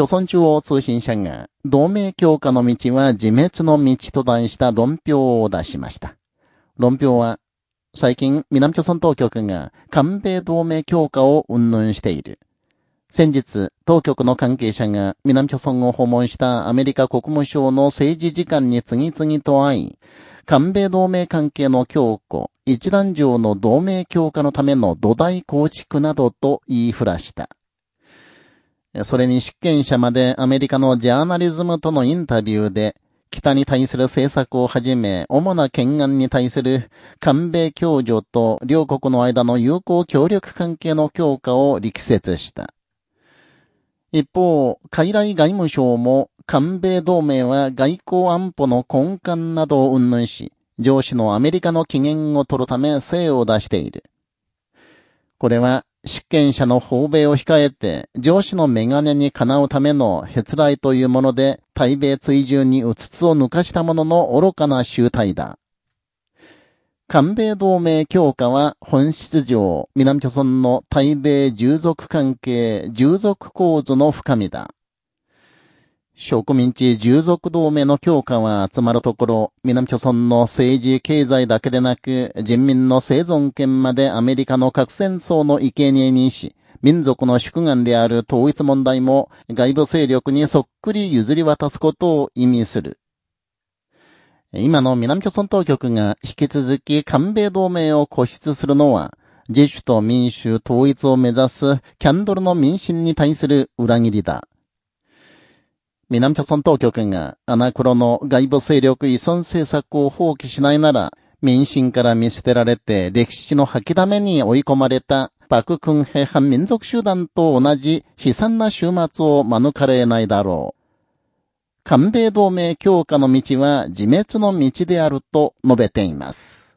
朝鮮中央通信社が、同盟強化の道は自滅の道と題した論評を出しました。論評は、最近、南朝鮮当局が韓米同盟強化を云々している。先日、当局の関係者が南朝鮮を訪問したアメリカ国務省の政治次官に次々と会い、韓米同盟関係の強固、一段上の同盟強化のための土台構築などと言いふらした。それに執権者までアメリカのジャーナリズムとのインタビューで、北に対する政策をはじめ、主な懸案に対する韓米共助と両国の間の友好協力関係の強化を力説した。一方、海来外務省も韓米同盟は外交安保の根幹などを云々し、上司のアメリカの機嫌を取るため精を出している。これは執権者の訪米を控えて、上司のメガネにかなうための閲来というもので、対米追従にうつつを抜かしたものの愚かな集体だ。韓米同盟強化は本質上、南朝村の対米従属関係、従属構図の深みだ。植民地従属同盟の強化は集まるところ、南朝村の政治、経済だけでなく、人民の生存権までアメリカの核戦争の生贄にし、民族の宿願である統一問題も外部勢力にそっくり譲り渡すことを意味する。今の南朝村当局が引き続き韓米同盟を固執するのは、自主と民主統一を目指すキャンドルの民心に対する裏切りだ。南朝鮮当局がアナクロの外部勢力依存政策を放棄しないなら、民心から見捨てられて歴史の吐きだめに追い込まれたパククンヘ反民族集団と同じ悲惨な終末を免れないだろう。韓米同盟強化の道は自滅の道であると述べています。